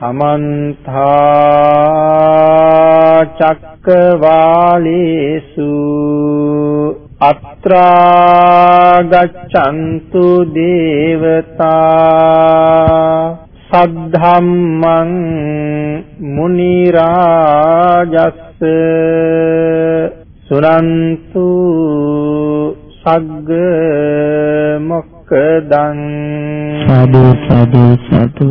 සමන්ත චක්කවාලේසු අත්‍රා ගච්ඡන්තු දේවතා සද්ධම්මං මුනි රාජස්ස සුනන්තු සග්ග මොක්කදං සාදු සාදු සාදු.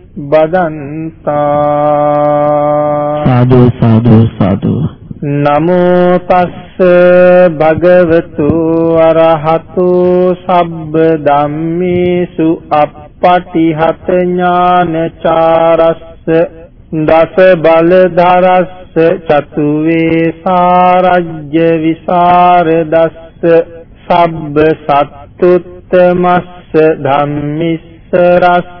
බදන්තා. සාදු සාදු සාදු. නමෝ තස්ස භගවතු අරහතු සබ්බ ධම්මේසු අප්පටිහත ඥානචාරස්ස දස බලධරස්ස චතු වේසාරජ්‍ය විසරදස්ස සබ්බ සත්තුත්තමස්ස ධම්මිස්ස රස්ස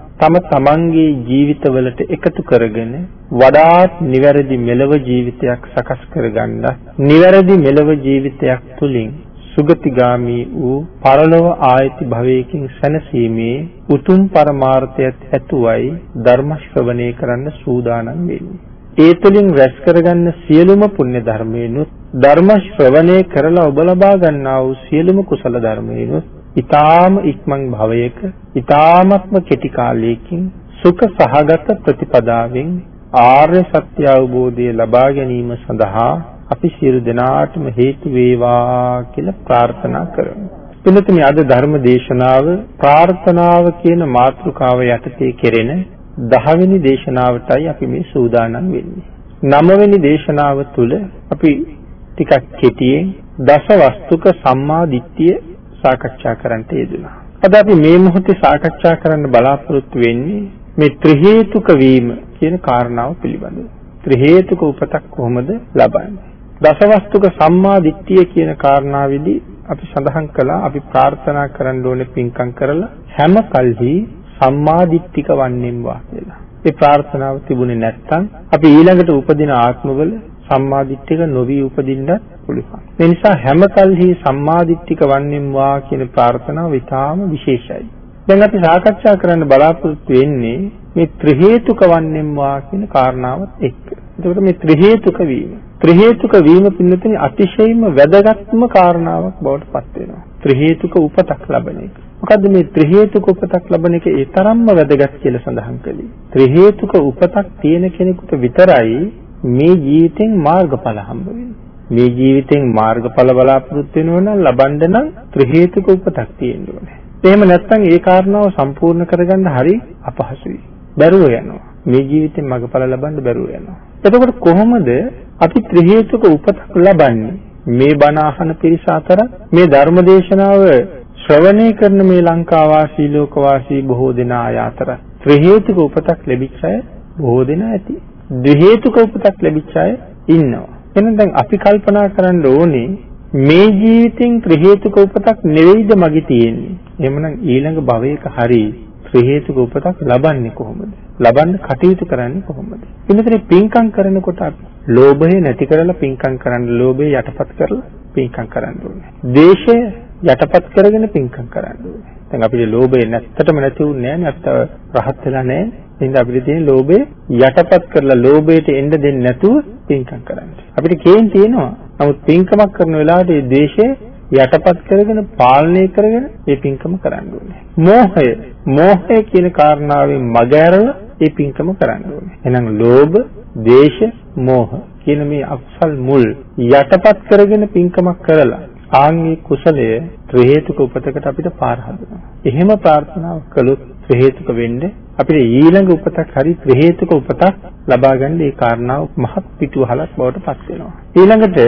තම තමන්ගේ ජීවිතවලට එකතු කරගෙන වඩාත් නිවැරදි මෙලව ජීවිතයක් සකස් කරගන්න නිවැරදි මෙලව ජීවිතයක් තුලින් සුගතිගාමි වූ පරලොව ආයති භවයකින් සැනසීමේ උතුම් පරමාර්ථයත් ඇතුවයි ධර්ම ශ්‍රවණය කරන්න සූදානම් වෙන්නේ. ඒ තුලින් රැස් කරගන්න සියලුම පුණ්‍ය ධර්මයන්ුත් ධර්ම ශ්‍රවණය කරලා ඔබ ලබා ගන්නා වූ සියලුම කුසල ධර්මයන්ුත් ඊ타ම ඉක්මන් භවයක ඊ타මත්ම කෙටි කාලයකින් සුඛ සහගත ප්‍රතිපදාවෙන් ආර්ය සත්‍ය අවබෝධය ලබා ගැනීම සඳහා අපි සියලු දෙනාටම හේතු වේවා කියලා ප්‍රාර්ථනා කරමු. පිළිතුරු අද ධර්ම දේශනාව ප්‍රාර්ථනාව කියන මාතෘකාව යටතේ කෙරෙන 10 වෙනි දේශනාවටයි අපි මේ සූදානම් වෙන්නේ. 9 වෙනි දේශනාව තුළ අපි ටිකක් කෙටියෙන් දස වස්තුක සම්මා දිට්ඨිය සාකච්ඡා කරන්නට යෙදුණා. අද අපි මේ මොහොතේ සාකච්ඡා කරන්න බලාපොරොත්තු වෙන්නේ මේ ත්‍රි හේතුක වීම කියන කාරණාව පිළිබඳව. ත්‍රි හේතුක උපතක් කොහොමද ලබන්නේ? දසවස්තුක සම්මා දිට්ඨිය කියන කාරණාවේදී අපි සඳහන් කළා අපි ප්‍රාර්ථනා කරන්න ඕනේ පින්කම් කරලා හැම කල්හි සම්මාදිට්ඨික වන්නේම්වා කියලා. ඒ ප්‍රාර්ථනාව තිබුණේ නැත්නම් අපි ඊළඟට උපදින ආත්මවල සම්මාදිට්ඨික නොවි උපදින්නත් පුළුවන්. ඒ නිසා හැම කල්හි සම්මාදිට්ඨික වන්නේම්වා කියන ප්‍රාර්ථනාව ඉතාම විශේෂයි. දැන් අපි සාකච්ඡා කරන්න බලාපොරොත්තු වෙන්නේ මේ ත්‍රි හේතුක වන්නේම්වා කියන කාරණාවත් එක්ක. එතකොට මේ ත්‍රි හේතුක වීම ත්‍රි හේතුක වීම පින්නතේ අතිශයින්ම වැදගත්ම කාරණාවක් බවට පත් වෙනවා. ත්‍රි හේතුක උපතක් ලබන එක. මොකද්ද මේ ත්‍රි හේතුක උපතක් ලබන එක ඒ තරම්ම වැදගත් කියලා සඳහන් කළේ. ත්‍රි හේතුක උපතක් තියෙන කෙනෙකුට විතරයි මේ ජීවිතෙන් මාර්ගඵල හම්බ වෙන්නේ. මේ ජීවිතෙන් මාර්ගඵල බලාපොරොත්තු වෙනවා නම් ලබන්න නම් ත්‍රි හේතුක උපතක් තියෙන්න ඕනේ. එහෙම නැත්නම් ඒ කාරණාව සම්පූර්ණ කරගන්න හරි අපහසුයි. බැරුව යනවා. මේ ජීවිතෙන් මගඵල ලබන්න බැරුව යනවා. එතකොට කොහොමද අපි ත්‍රි හේතුක උපතක් ලබන්නේ? මේ බණ අහන පිරිස අතර මේ ධර්ම දේශනාව ශ්‍රවණය කරන මේ ලංකා වාසී ලෝක වාසී බොහෝ දෙනා අය අතර ත්‍රි හේතුක උපතක් ලැබිච්ච අය බොහෝ දෙනා ඇති. ද්වි හේතුක උපතක් ලැබිච්ච අය ඉන්නවා. එහෙනම් දැන් අපි කල්පනා කරන්න ඕනේ මේ ජීවිතෙන් ත්‍රි හේතුක උපතක් නෙවෙයිද මගේ තියෙන්නේ. එහෙමනම් ඊළඟ භවයක හරි ත්‍රි හේතුක උපතක් ලබන්නේ කොහොමද? ලබන්න කටයුතු කරන්නේ කොහොමද? එන්නතේ පින්කම් කරනකොට අපි ලෝභය නැති කරලා පින්කම් කරන්න, ලෝභය යටපත් කරලා පින්කම් කරන්න ඕනේ. ද්වේෂය යටපත් කරගෙන පින්කම් කරන්න ඕනේ. දැන් අපිට ලෝභය නැත්තටම නැති වුන්නේ නැහැ නේ. අපි තව රහත් වෙලා නැහැ. එහෙනම් අපිට තියෙන ලෝභය යටපත් කරලා ලෝභයට එන්න දෙන්නේ නැතුව පින්කම් කරන්න. අපිට කේන් තියෙනවා. නමුත් පින්කමක් කරන වෙලාවට මේ ද්වේෂය යටපත් කරගෙන පාලනය කරගෙන මේ පින්කම කරන්න ඕනේ. මෝහය මෝහය කියන කාරණාවෙන් මගහැරලා මේ පින්කම කරන්න ඕනේ. එහෙනම් ලෝභ, ද්වේෂ, මෝහ කියන මේ අකුසල් මුල් යටපත් කරගෙන පින්කමක් කරලා ආන්ගේ කුසලය ත්‍රි හේතුක උපතකට අපිට පාර හදනවා. එහෙම ප්‍රාර්ථනාවක් කළොත් ත්‍රි හේතුක වෙන්නේ අපිට ඊළඟ උපතක් හරි ත්‍රි හේතුක උපතක් ලබා ගන්න ඒ කාරණාව මහත් පිටුවහලක් බවට පත් වෙනවා. ඊළඟට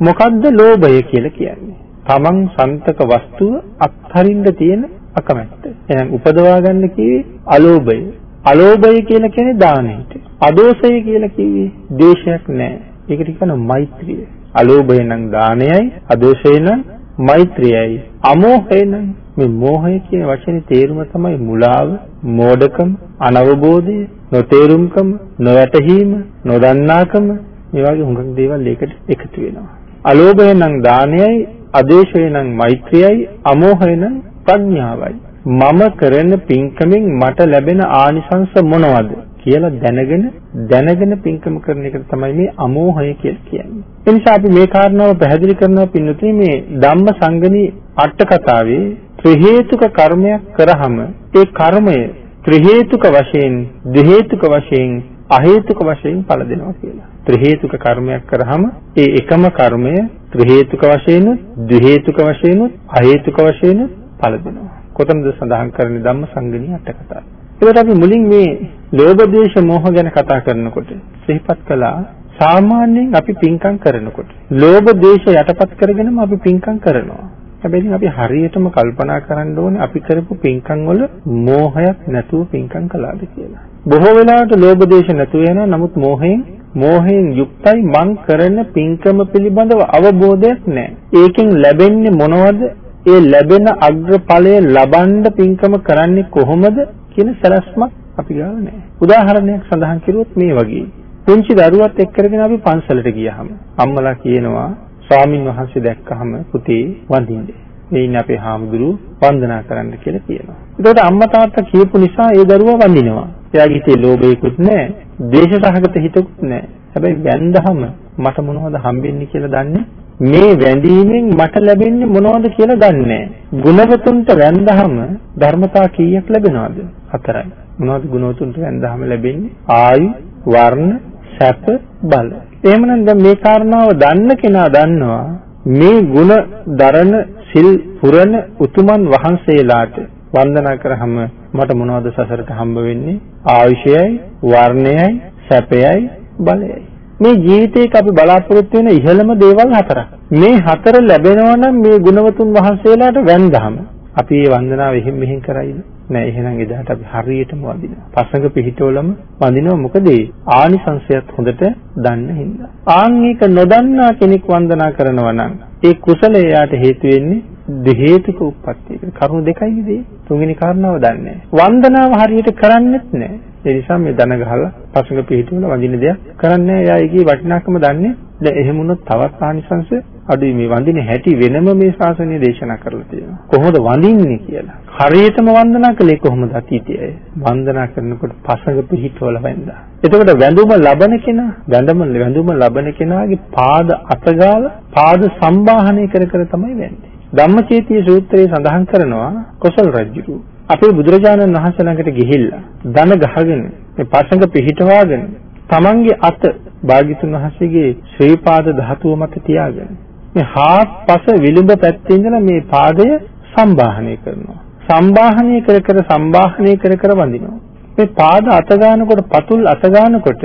මොකද්ද ලෝභය කියලා කියන්නේ? තමන් සන්තක වස්තුව අත්හරින්න තියෙන අකමැත්ත. එහෙනම් උපදවා ගන්න කිව්වේ අලෝභය. අලෝභය කියලා කියන්නේ දානෙට. අදෝසය කියලා කිව්වේ දේශයක් නැහැ. ඒකට කියනවා මෛත්‍රිය. අලෝභය නම් දානයයි, අදෝසය නම් මෛත්‍රියයි. අමෝහය නම් මේ මෝහය කියන වචනේ තේරුම තමයි මුලාව, මෝඩකම, අනවබෝධය, නොතේරුම්කම, නොවැටහීම, නොදන්නාකම මේ වගේ හුඟක් දේවල් ඒකට එකතු වෙනවා. අලෝභය නම් දානයයි අදේශය නම් මෛත්‍රියයි අමෝහය නම් ප්‍රඥාවයි මම කරන පින්කමෙන් මට ලැබෙන ආනිසංස මොනවද කියලා දැනගෙන දැනගෙන පින්කම කරන එක තමයි මේ අමෝහය කියලා කියන්නේ. ඒ නිසා අපි මේ කාරණාව පැහැදිලි කරනවා පින්නතුනේ මේ ධම්ම සංගණී අට කතාවේ ත්‍රි හේතුක කර්මයක් කරාම ඒ කර්මය ත්‍රි හේතුක වශයෙන්, ද්වි හේතුක වශයෙන්, අ හේතුක වශයෙන් ඵල දෙනවා කියලා. ත්‍රි හේතුක කර්මයක් කරාම ඒ එකම කර්මය ත්‍රි හේතුක වශයෙන්, ද්වි හේතුක වශයෙන්, අ හේතුක වශයෙන් ඵල දෙනවා. කොතනද සඳහන් කරන්නේ ධම්ම සංගණී අට කතාව. ඒකට අපි මුලින් මේ ලෝභ දේශ මොහ ගැන කතා කරනකොට සිහිපත් කළා සාමාන්‍යයෙන් අපි පින්කම් කරනකොට ලෝභ දේශ යටපත් කරගෙනම අපි පින්කම් කරනවා. හැබැයි අපි හරියටම කල්පනා කරන්න ඕනේ අපි කරපු පින්කම් වල මෝහයක් නැතුව පින්කම් කළාද කියලා. බොහෝ වෙලාවට ලෝභ දේශ නැතුව යනවා නමුත් මෝහයෙන් මෝහයෙන් යුක්තයි මං කරන පින්කම පිළිබඳව අවබෝධයක් නැහැ. ඒකෙන් ලැබෙන්නේ මොනවද? ඒ ලැබෙන අග්‍රඵලය ලබන්න පින්කම කරන්නේ කොහොමද කියන සැලැස්මක් අපි ගාව නැහැ. උදාහරණයක් සඳහන් කරුවොත් මේ වගේ. පුංචි දරුවත් එක්ක කරගෙන අපි පන්සලට ගියහම අම්මලා කියනවා ස්වාමින් වහන්සේ දැක්කහම පුතේ වඳින්න. මේ ඉන්නේ අපේ හාමුදුරුවෝ වන්දනා කරන්න කියලා කියනවා. ඒකට අම්මා තාත්තා කියපු නිසා ඒ දරුවා වඳිනවා. එයාගේ හිතේ ලෝභයකුත් නැහැ, දේශසහගත හිතකුත් නැහැ. හැබැයි වැන්දහම මට මොනවද හම්බෙන්නේ කියලා දන්නේ මේ වැඳීමෙන් මට ලැබෙන්නේ මොනවද කියලා දන්නේ ගුණවතුන්ට වැඳහම ධර්මතා කීයක් ලැබෙනවද? හතරයි. මොනවද ගුණවතුන්ට වැඳහම ලැබෙන්නේ? ආයු, වර්ණ, සැප, බල. එහෙමනම් දැන් මේ කාරණාව දන්න කෙනා දන්නවා මේ ಗುಣ දරන සිල් පුරන උතුමන් වහන්සේලාට වන්දනා කරාම මට මොනවද සසරට හම්බ වෙන්නේ ආයුෂයයි වර්ණයයි සැපයයි බලයයි මේ ජීවිතේක අපි බලාපොරොත්තු වෙන ඉහළම දේවල් හතරක් මේ හතර ලැබෙනවා නම් මේ ගුණවතුන් වහන්සේලාට වැඳහම අපි මේ වන්දනාව එහෙම මෙහෙම කරයිද නෑ එහෙනම් එදාට අපි හරියටම වඳිනවා. පසඟ පිහිටවලම වඳිනවා මොකද ආනිසංශයත් හොඳට දන්න හින්දා. ආන් මේක නොදන්නා කෙනෙක් වන්දනා කරනවා නම් ඒ කුසලයට හේතු වෙන්නේ දෙහේතුක උප්පත්තිය. කරුණු දෙකයි ඉතින්. තුන්වෙනි කාරණාව දන්නේ වන්දනාව හරියට කරන්නේත් නැහැ. ඒ නිසා මේ දන ගහලා පසුඟ පිහිටුවල වඳින දෙයක් කරන්නේ නැහැ. එයා ඒකේ වටිනාකම දන්නේ. දැන් එහෙම වුණොත් තවත් ආනිසංශ අඩුයි මේ වඳින හැටි වෙනම මේ ශාසනය දේශනා කරලා තියෙනවා. කොහොමද වඳින්නේ කියලා. හරියටම වන්දනා කළේ කොහොමද අතීතයේ? වන්දනා කරනකොට පසඟ පිහිටවල වැඳා. එතකොට වැඳුම ලබන කෙනා, වැඳුම වැඳුම ලබන කෙනාගේ පාද අතගාලා පාද සම්බාහනය කර කර තමයි වැඳන්නේ. ධම්මචේතිය සූත්‍රයේ සඳහන් කරනවා කොසල් රජුරු අපේ බුදුරජාණන් වහන්සේ ළඟට ගිහිල්ලා දන ගහගෙන මේ පසඟ පිහිටවාගෙන තමන්ගේ අත භාග්‍යතුන් වහන්සේගේ ශ්‍රී පාද ධාතුව මත තියාගෙන මේ හාත්පස විලුඹ පැත්තේ ඉඳලා මේ පාදය සම්බාහනය කරනවා. සම්බාහනය කර කර සම්බාහනය කර කර වඳිනවා. මේ පාද අත ගන්නකොට පතුල් අත ගන්නකොට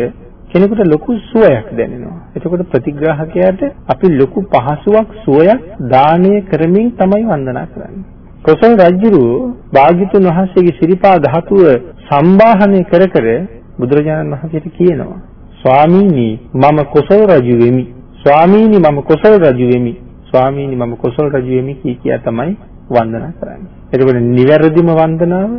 කෙනෙකුට ලොකු සුවයක් දැනෙනවා. එතකොට ප්‍රතිග්‍රාහකයාට අපි ලොකු පහසුවක් සුවයක් දානය කරමින් තමයි වන්දනා කරන්නේ. කොසල් රජුරු භාග්‍යතුන් වහන්සේගේ සිරිපා ධාතුව සම්බාහනය කර කර බුදුරජාණන් වහන්සේට කියනවා ස්වාමීනි මම කොසල් රජු වෙමි ස්වාමීනි මම කොසල් රජු වෙමි. ස්වාමීනි මම කොසල් රජු වෙමි කී කියා තමයි වන්දනා කරන්නේ. එතකොට නිවැරදිම වන්දනාව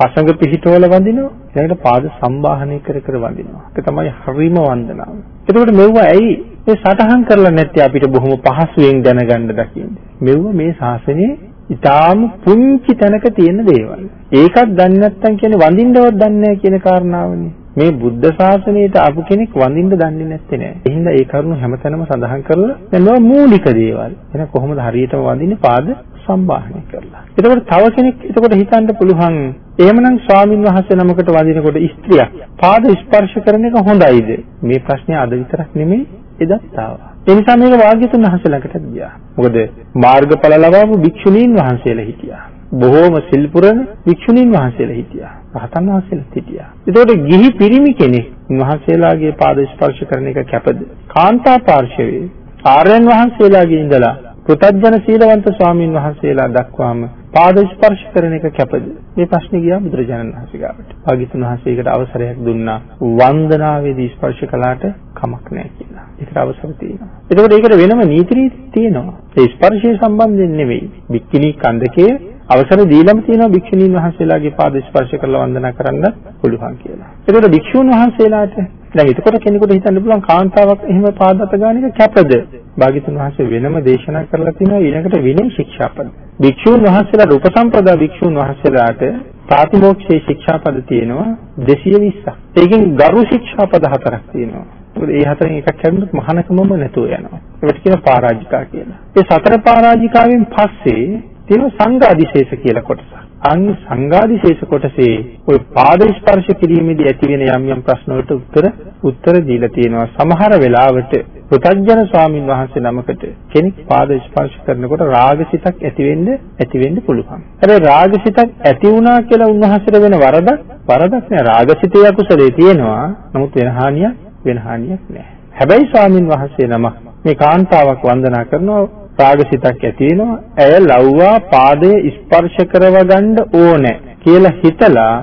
පසඟ පිහිටවල වඳිනවා ඊළඟට පාද සම්බාහනය කර කර වඳිනවා. ඒක තමයි හරිම වන්දනාව. එතකොට මෙවුව ඇයි මේ සටහන් කරලා නැත්තේ අපිට බොහොම පහසුවෙන් දැනගන්න දකින්නේ. මෙවුව මේ ශාසනයේ ඊටාම පුංචි තැනක තියෙන දේවල්. ඒකත් දන්නේ නැත්නම් කියන්නේ වඳින්නවත් දන්නේ නැහැ කියන කාරණාවනේ. මේ බුද්ධ ශාසනයට ආපු කෙනෙක් වඳින්න දන්නේ නැත්තේ නෑ. එහෙනම් ඒ කරුණු හැමතැනම සඳහන් කරලා දැන් මේවා මූලික දේවල්. එහෙනම් කොහොමද හරියටම වඳින්නේ පාද සම්බාහනය කරලා. එතකොට තව කෙනෙක් එතකොට හිතන්න පුළුවන් එහෙමනම් ස්වාමින් වහන්සේ නමකට වඳිනකොට ස්ත්‍රියක් පාද ස්පර්ශ කරන එක හොඳයිද? මේ ප්‍රශ්නේ අද විතරක් නෙමෙයි එදත් ආවා. ඒ නිසා මේක වාග්යතුන් වහන්සේ ළඟට ගියා. මොකද මාර්ගඵල ලබාපු භික්ෂුණීන් වහන්සේලා හිටියා. බොහෝම සිල් පුරන භික්ෂුණීන් වහන්සේලා හිටියා. රහතන් වහන්සේලාත් හිටියා. ඒතකොට ගිහි පිරිමි කෙනෙක් උන්වහන්සේලාගේ පාද ස්පර්ශ කරන එක කැපද? කාන්තා පාර්ශවයේ ආර්යයන් වහන්සේලාගේ ඉඳලා කෘතඥ සීලවන්ත ස්වාමීන් වහන්සේලා දක්වාම පාද ස්පර්ශ කරන එක කැපද? මේ ප්‍රශ්නේ ගියා බුදුරජාණන් වහන්සේ ගාවට. භාග්‍යතුන් වහන්සේකට අවසරයක් දුන්නා වන්දනාවේදී ස්පර්ශ කළාට කමක් නැහැ කියලා. ඒකට අවසර තියෙනවා. එතකොට ඒකට වෙනම නීති රීති තියෙනවා. ඒ ස්පර්ශය සම්බන්ධයෙන් නෙවෙයි. බික්කිනි කන්දකේ අවසර දීලම තියෙනවා භික්ෂුණීන් වහන්සේලාගේ පාද ස්පර්ශ කරලා වන්දනා කරන්න පුළුවන් කියලා. ඒකට භික්ෂුන් වහන්සේලාට දැන් එතකොට කෙනෙකුට හිතන්න පුළුවන් කාන්තාවක් එහෙම පාද අත ගන්න එක කැපද? භාග්‍යතුන් වහන්සේ වෙනම දේශනා කරලා තිනවා ඊළඟට විනය ශික්ෂාපද. භික්ෂුන් වහන්සේලාට උපසම්පදා භික්ෂුන් වහන්සේලාට ප්‍රාතිමෝක්ෂයේ ශික්ෂාපද තියෙනවා 220ක්. ඒකෙන් ගරු ශික්ෂාපද හතරක් තියෙනවා. මොකද ඒ හතරෙන් එකක් කැඩුනොත් මහානකමම නැතුව යනවා. ඒකට කියන පරාජිකා කියලා. ඒ සතර පරාජිකාවෙන් පස්සේ තියෙන සංඝාදිශේෂ කියලා කොටස. අන් සංඝාදිශේෂ කොටසේ ওই පාද ස්පර්ශ කිරීමේදී ඇතිවෙන යම් යම් ප්‍රශ්න වලට උත්තර උත්තර දීලා තියෙනවා. සමහර වෙලාවට පුතඥ ස්වාමින් වහන්සේ නමකට කෙනෙක් පාද ස්පර්ශ කරනකොට රාගසිතක් ඇති වෙන්න ඇති වෙන්න පුළුවන්. හැබැයි රාගසිතක් ඇති වුණා කියලා උන්වහන්සේට වෙන වරදක් වරදක් නෑ. රාගසිතේ අකුසලේ තියෙනවා. නමුත් වෙන හානියක් වෙන හානියක් නෑ. හැබැයි ස්වාමින් වහන්සේ නමක් මේ කාන්තාවක් වන්දනා කරනවා රාගසිතක් ඇති වෙනවා. ඇය ලව්වා පාදයේ ස්පර්ශ කරව ගන්න ඕනේ කියලා හිතලා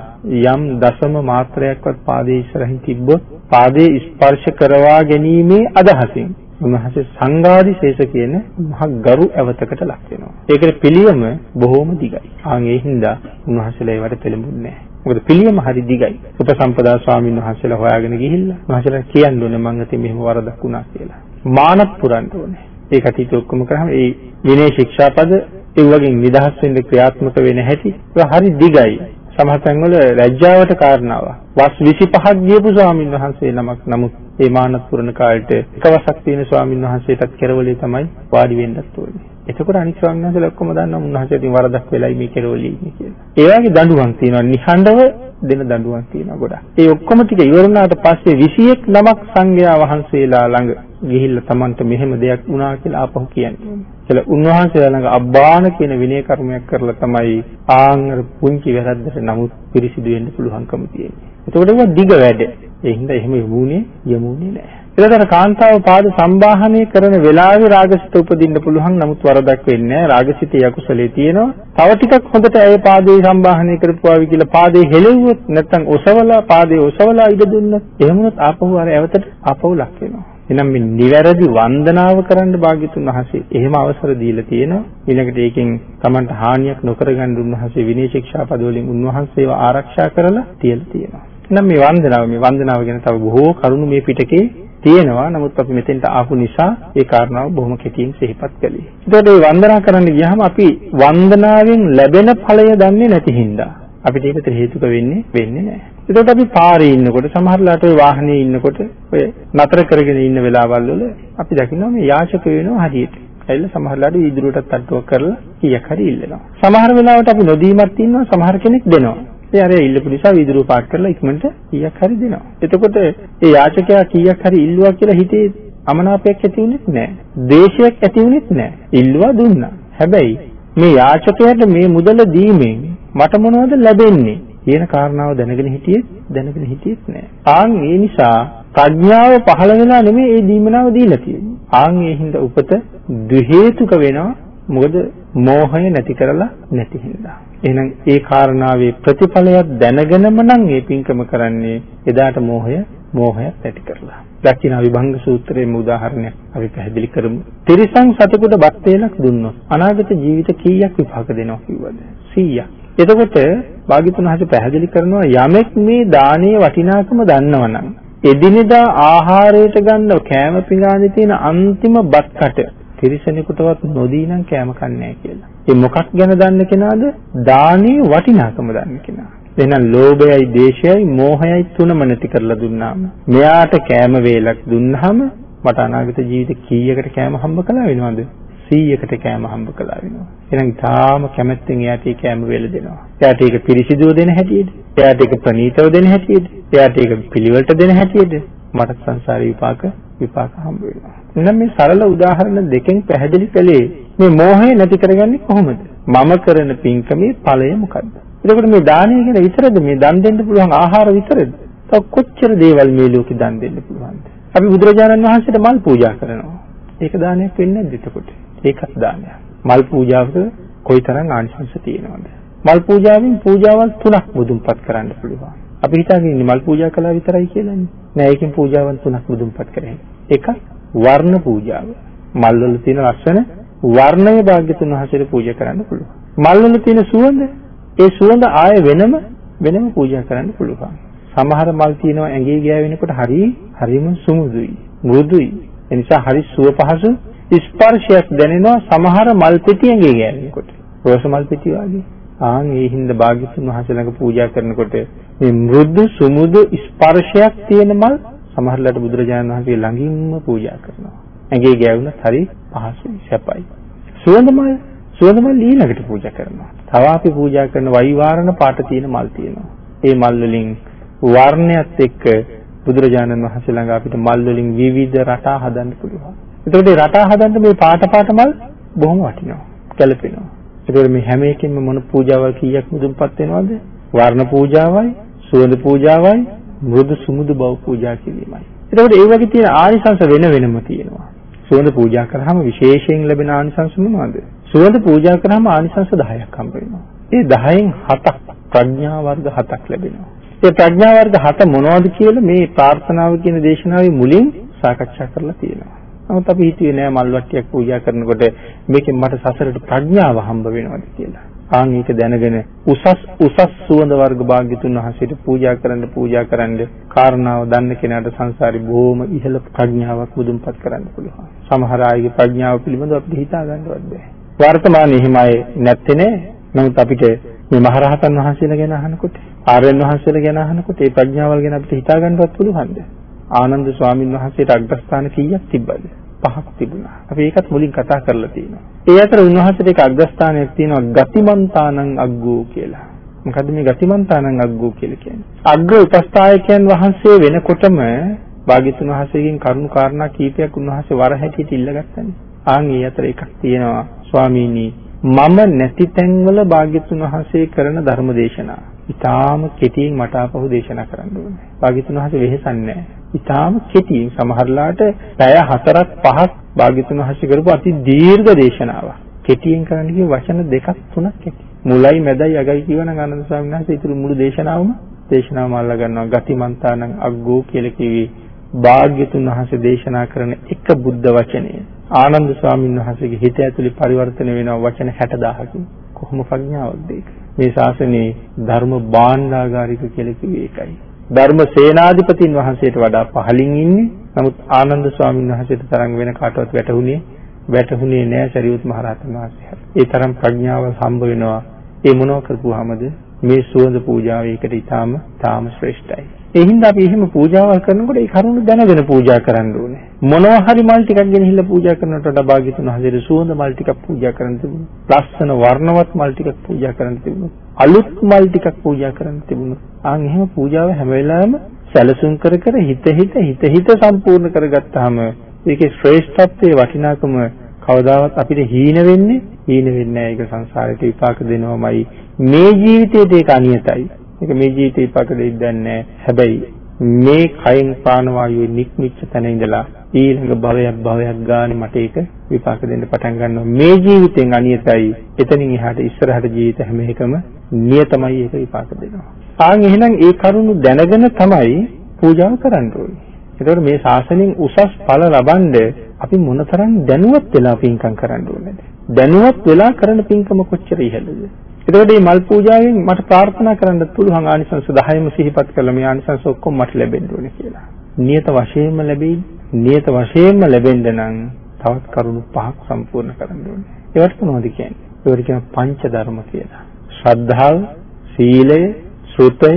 යම් දශම මාත්‍රයක්වත් පාදයේ ඉස්සරහින් තිබ්බොත් පාදයේ ස්පර්ශ කරවා ගැනීමේ අදහසින් උන්වහන්සේ සංඝාදිශේෂ කියන මහ ගරු ඇවතකට ලක් වෙනවා. ඒකට පිළියම බොහොම දිගයි. ආන් ඒ හින්දා උන්වහන්සේලා ඒවට පෙළඹුන්නේ නැහැ. මොකද පිළියම හරි දිගයි. උපසම්පදා ස්වාමීන් වහන්සේලා හොයාගෙන ගිහිල්ලා උන්වහන්සේලා කියන්න ඕනේ මං අතේ මෙහෙම වරදක් වුණා කියලා. මානත් පුරන්න ඕනේ. ඒ කටයුතු ඔක්කොම කරාම ඒ විනය ශික්ෂාපද ඒ වගේ නිදහස් වෙන්න ක්‍රියාත්මක වෙන හැටි ඒක හරි දිගයි. සමහර තැන්වල ලැජ්ජාවට කාරණාවක්. වස් 25ක් ගියපු ස්වාමින් වහන්සේ නමක් නමුත් ඒ මානත් පුරණ කාලේට එකවසක් තියෙන ස්වාමින් වහන්සේටත් කෙරවලේ තමයි වාඩි වෙන්නත් ඕනේ. එතකොට අනිත් ස්වාමීන් වහන්සේලා ඔක්කොම දන්නවා උන්වහන්සේ ඉතින් වරදක් වෙලයි මේ කෙරවලේ ඉන්නේ කියලා. ඒ වගේ දඬුවම් තියෙනවා නිහඬව දෙන දඬුවම් තියෙනවා ගොඩක්. ඒ ඔක්කොම ටික ඉවරුණාට පස්සේ 21 නමක් සංඝයා වහන්සේලා ළඟ ගිහිල්ලා Tamanට මෙහෙම දෙයක් වුණා කියලා ආපහු කියන්නේ. කියලා උන්වහන්සේලා ළඟ අබ්බාන කියන විනය කර්මයක් කරලා තමයි ආංගර පුංචි වැරද්දට නමුත් පිරිසිදු වෙන්න පුළුවන්කම තියෙන්නේ. එතකොට ඒක දිග වැඩ. ඒ හින්දා එහෙම යමුනේ යමුනේ නෑ. ඊළඟට කාන්තාව පාද සම්බාහනය කරන වෙලාවේ රාගසිත උපදින්න පුළුවන්. නමුත් වරදක් වෙන්නේ නැහැ. රාගසිතේ අකුසලයේ තියෙනවා. තව ටිකක් හොඳට ඒ පාදේ සම්බාහනය කරපුවාවි කියලා පාදේ හෙලෙව්වොත් නැත්නම් ඔසවලා පාදේ ඔසවලා ඉඩ දුන්නොත් එහෙම වුණොත් ආපහු අර ඇවතට ආපහු ලක් වෙනවා. එහෙනම් මේ නිවැරදි වන්දනාව කරන්න භාග්‍යතුන් වහන්සේ එහෙම අවසර දීලා තියෙනවා. ඊළඟට ඒකෙන් Tamanට හානියක් නොකර ගන්න උන්වහන්සේ විනය ශික්ෂා පද වලින් උන්වහන්සේව ආරක්ෂා කරලා තියලා තියෙනවා. එහෙනම් මේ වන්දනාව මේ වන්දනාව ගැන තව බොහෝ කරුණු මේ පිටකේ තියෙනවා. නමුත් අපි මෙතෙන්ට ආපු නිසා ඒ කාරණාව බොහොම කෙටියෙන් සිහිපත් කළේ. ඒතකොට මේ වන්දනා කරන්න ගියාම අපි වන්දනාවෙන් ලැබෙන ඵලය දන්නේ නැති හින්දා අපිට ඒකට හේතුක වෙන්නේ වෙන්නේ නැහැ. ඒකට අපි පාරේ ඉන්නකොට සමහරලාට ඔය වාහනේ ඉන්නකොට ඔය නතර කරගෙන ඉන්න වෙලාවල් වල අපි දකිනවා මේ යාචක වෙනවා හරියට. ඇවිල්ලා සමහරලාට වීදුරුවටත් තට්ටුවක් කරලා කීයක් හරි ඉල්ලනවා. සමහර වෙලාවට අපි නොදීමත් ඉන්නවා සමහර කෙනෙක් දෙනවා. ඒ අර ඉල්ලපු නිසා වීදුරුව පාත් කරලා ඉක්මනට කීයක් හරි දෙනවා. එතකොට ඒ යාචකයා කීයක් හරි ඉල්ලුවා කියලා හිතේ අමනාපයක් ඇති වුණෙත් නැහැ. ද්වේෂයක් ඇති වුණෙත් නැහැ. ඉල්ලුවා දුන්නා. හැබැයි මේ යාචකයාට මේ මුදල දීමෙන් මට මොනවද ලැබෙන්නේ කියන කාරණාව දැනගෙන හිටියේ දැනගෙන හිටියෙත් නෑ. ආන් ඒ නිසා ප්‍රඥාව පහළ වෙලා නෙමෙයි මේ දීමනාව දීලා තියෙන්නේ. ආන් ඒ හින්දා උපත ද්වි හේතුක වෙනවා. මොකද මෝහය නැති කරලා නැති හින්දා. එහෙනම් ඒ කාරණාවේ ප්‍රතිඵලයක් දැනගෙනම නම් මේ පින්කම කරන්නේ එදාට මෝහය මෝහයක් ඇති කරලා. දක්ෂිනා විභංග සූත්‍රයේ උදාහරණයක් අපි පැහැදිලි කරමු. තිරිසන් සතෙකුට බත් වේලක් දුන්නොත් අනාගත ජීවිත කීයක් විපාක දෙනවා කිව්වද? 100ක්. එතකොට භාග්‍යතුන් හසේ පැහැදිලි කරනවා යමෙක් මේ දානීය වටිනාකම දන්නවනම් එදිනෙදා ආහාරයට ගන්න කෑම පිඟානේ තියෙන අන්තිම බත්කට තිරිසනෙකුටවත් නොදී නම් කෑම කන්නේ කියලා. ඒ මොකක් ගැන දන්න කෙනාද? දානීය වටිනාකම දන්න කෙනා. එහෙනම් ලෝභයයි, දේශයයි, මෝහයයි තුනම නැති කරලා දුන්නාම මෙයාට කෑම වේලක් දුන්නාම මට අනාගත ජීවිත කීයකට කෑම හම්බ කළා වෙනවද? 100කට කෑම හම්බ කළා වෙනවා. එහෙනම් තාම කැමැත්තෙන් එයාට ඒ කෑම වේල දෙනවා. එයාට ඒක පිරිසිදුව දෙන හැටියට, එයාට ඒක ප්‍රණීතව දෙන හැටියට, එයාට ඒක පිළිවෙලට දෙන හැටියට මට සංසාර විපාක විපාක හම්බ වෙනවා. එහෙනම් මේ සරල උදාහරණ දෙකෙන් පැහැදිලි කළේ මේ මෝහය නැති කරගන්නේ කොහොමද? මම කරන පින්කමේ ඵලය මොකද්ද? එතකොට මේ දානය කියන විතරද මේ දන් දෙන්න පුළුවන් ආහාර විතරද? තව කොච්චර දේවල් මේ ලෝකේ දන් දෙන්න පුළුවන්ද? අපි බුදුරජාණන් වහන්සේට මල් පූජා කරනවා. ඒක දානයක් වෙන්නේ නැද්ද එතකොට? ඒකත් දානයක්. මල් පූජාවක කොයිතරම් ආනිසංස තියෙනවද? මල් පූජාවෙන් පූජාවල් තුනක් මුදුන්පත් කරන්න පුළුවන්. අපි හිතාගෙන ඉන්නේ මල් පූජා කළා විතරයි කියලානේ. නෑ ඒකෙන් පූජාවන් තුනක් මුදුන්පත් කරන්නේ. එකක් වර්ණ පූජාව. මල් වල තියෙන ලස්සන වර්ණය භාග්‍යතුන් වහන්සේට පූජා කරන්න පුළුවන්. මල් වල තියෙන සුවඳ ඒ සුවඳ ආය වෙනම වෙනම පූජා කරන්න පුළුවන්. සමහර මල් තියෙනවා ඇඟේ ගෑවෙනකොට හරි හරිම සුමුදුයි, මෘදුයි. ඒ නිසා හරි සුව පහසු ස්පර්ශයක් දැනෙනවා සමහර මල් පෙටි ඇඟේ ගෑවෙනකොට. රෝස මල් පෙටි වගේ. ආන් ඒ හින්දා භාග්‍යතුන් වහන්සේ ළඟ පූජා කරනකොට මේ මෘදු සුමුදු ස්පර්ශයක් තියෙන මල් සමහරලාට බුදුරජාණන් වහන්සේ ළඟින්ම පූජා කරනවා. ඇඟේ ගෑවුනත් හරි පහසුයි සැපයි. සුවඳ මල් සුවඳ මල් ඊළඟට පූජා කරනවා. තව අපි පූජා කරන වෛවාරණ පාට තියෙන මල් තියෙනවා. ඒ මල් වලින් වර්ණයත් එක්ක බුදුරජාණන් වහන්සේ ළඟ අපිට මල් වලින් විවිධ රටා හදන්න පුළුවන්. එතකොට රටා හදන්න මේ පාට පාට මල් බොහොම වටිනවා. ගැලපෙනවා. එතකොට මේ හැම එකෙම මොන පූජාවල් කීයක් මුදුන්පත් වෙනවද? වර්ණ පූජාවයි, සුවඳ පූජාවයි, මෘදු සුමුදු බව පූජා කිරීමයි. එතකොට ඒ වගේ තියෙන ආනිසංස වෙන වෙනම තියෙනවා. සුවඳ පූජා කරාම විශේෂයෙන් ලැබෙන ආනිසංස මොනවද? සුවඳ පූජා කරාම ආනිසංස 10ක් හම්බ වෙනවා. ඒ 10න් 7ක් ප්‍රඥා වර්ග 7ක් ලැබෙනවා. ඒ ප්‍රඥා වර්ග 7 මොනවද කියලා මේ ප්‍රාර්ථනාව කියන දේශනාවේ මුලින් සාකච්ඡා කරලා තියෙනවා. නමුත් අපි හිතුවේ නෑ මල් වට්ටියක් පූජා කරනකොට මේකෙන් මට සසරට ප්‍රඥාව හම්බ වෙනවද කියලා. ආන් ඒක දැනගෙන උසස් උසස් සුවඳ වර්ග භාග්‍යතුන් වහන්සේට පූජා කරන්න පූජා කරන්න කාරණාව දන්න කෙනාට සංසාරේ බොහොම ඉහළ ප්‍රඥාවක් මුදුන්පත් කරන්න පුළුවන්. සමහර අයගේ ප්‍රඥාව පිළිබඳව අපිට හිතා ගන්නවත් බෑ. වර්තමානයේ හිමයි නැත්තේ නේ. නමුත් අපිට මේ මහරහතන් වහන්සේලා ගැන අහනකොට ආර්යයන් වහන්සේලා ගැන අහනකොට ඒ ප්‍රඥාවල් ගැන අපිට හිතා ගන්නවත් පුළුවන්ද? ආනන්ද ස්වාමීන් වහන්සේට අග්‍රස්ථාන කීයක් තිබ්බද? පහක් තිබුණා. අපි ඒකත් මුලින් කතා කරලා තියෙනවා. ඒ අතර උන්වහන්සේට එක අග්‍රස්ථානයක් තියෙනවා ගතිමන්තානං අග්ගෝ කියලා. මොකද්ද මේ ගතිමන්තානං අග්ගෝ කියලා කියන්නේ? අග්‍ර උපස්ථායකයන් වහන්සේ වෙනකොටම භාග්‍යතුන් වහන්සේගෙන් කරුණු කාරණා කීපයක් උන්වහන්සේ වර හැටියට ඉල්ලගත්තනේ. ආන් ඒ අතර එකක් තියෙනවා ස්වාමීනි මම නැති තැන්වල භාග්‍යතුන් වහන්සේ කරන ධර්ම දේශනා. ඊටාම කෙටියෙන් මට ආපහු දේශනා කරන්න ඕනේ. භාග්‍යතුන් වහන්සේ වෙහෙසන්නේ නැහැ. ඉතාම කෙටියෙන් සමහරලාට පැය 4ක් 5ක් භාග්‍යතුන් වහන්සේ කරපු අති දීර්ඝ දේශනාවක්. කෙටියෙන් කරන්න කිව්ව වචන දෙකක් තුනක් ඇති. මුලයි මැදයි අගයි කියවනම් ආනන්ද ස්වාමීන් වහන්සේ ඊටු මුළු දේශනාවම දේශනාවම අල්ලා ගන්නවා. ගතිමන්තානං අග්ගෝ කියලා කිවි භාග්‍යතුන් වහන්සේ දේශනා කරන එක බුද්ධ වචනය ආනන්ද ස්වාමීන් වහන්සේගේ හිත ඇතුලේ පරිවර්තන වෙනවා වචන 60000කින් කොහොම ප්‍රඥාවක්ද ඒක මේ ශාසනයේ ධර්ම භාණ්ඩාගාරික කියලා කිව්වේ ඒකයි ධර්ම සේනාධිපතින් වහන්සේට වඩා පහළින් ඉන්නේ නමුත් ආනන්ද ස්වාමීන් වහන්සේට තරම් වෙන කාටවත් වැටහුනේ වැටහුනේ නෑ සරියුත් මහ රහතන් වහන්සේ. ඒ තරම් ප්‍රඥාව හම්බ වෙනවා. ඒ මොනව කරපුවාමද මේ සුවඳ පූජාව ඒකට ඊටාම තාම ශ්‍රේෂ්ඨයි. ඒ හින්දා අපි එහෙම පූජාවල් කරනකොට ඒ කරුණ දැනගෙන පූජා කරන්න ඕනේ. මොනවා හරි මල් ටිකක් ගෙනහිල්ලා පූජා කරනට වඩා භාග්‍යතුන් හදේ සුවඳ මල් ටිකක් පූජා කරන්න තිබුණා. ලස්සන වර්ණවත් මල් ටිකක් පූජා කරන්න තිබුණා. අලුත් මල් ටිකක් පූජා කරන්න තිබුණා. ආන් එහෙම පූජාව හැම වෙලාවෙම සැලසුම් කර කර හිත හිත හිත හිත සම්පූර්ණ කරගත්තාම ඒකේ ශ්‍රේෂ්ඨත්වයේ වටිනාකම කවදාවත් අපිට හීන වෙන්නේ හීන වෙන්නේ නැහැ. ඒක සංසාරේට විපාක දෙනවමයි. මේ ජීවිතේට ඒක අනියතයි. ඒක මේ ජීවිතේ විපාක දෙන්නේ නැහැ. හැබැයි මේ කයෙන් පාන වායුවේ නික්මිච්ච තැන ඉඳලා ඊළඟ භවයක් භවයක් ගානේ මට ඒක විපාක දෙන්න පටන් ගන්නවා. මේ ජීවිතෙන් අනියතයි. එතනින් එහාට ඉස්සරහට ජීවිත හැම එකම නියතමයි ඒක විපාක දෙනවා. ආන් එහෙනම් ඒ කරුණු දැනගෙන තමයි පූජාව කරන්න ඕනේ. ඒතකොට මේ ශාසනයෙන් උසස් ඵල ලබන්න අපි මොනතරම් දැනුවත් වෙලා පින්කම් කරන්න ඕනේද? දැනුවත් වෙලා කරන පින්කම කොච්චර ඉහළද? එතකොට මේ මල් පූජාවෙන් මට ප්‍රාර්ථනා කරන්න පුළුවන් ආනිසංස 10ම සිහිපත් කළා මේ ආනිසංස ඔක්කොම මට ලැබෙන්න ඕනේ කියලා. නියත වශයෙන්ම ලැබෙයි. නියත වශයෙන්ම ලැබෙන්න නම් තවත් කරුණු පහක් සම්පූර්ණ කරන්න ඕනේ. ඒවට මොනවද කියන්නේ? ඒවට කියන පංච ධර්ම කියලා. ශ්‍රද්ධාව, සීලය, ශ්‍රුතය,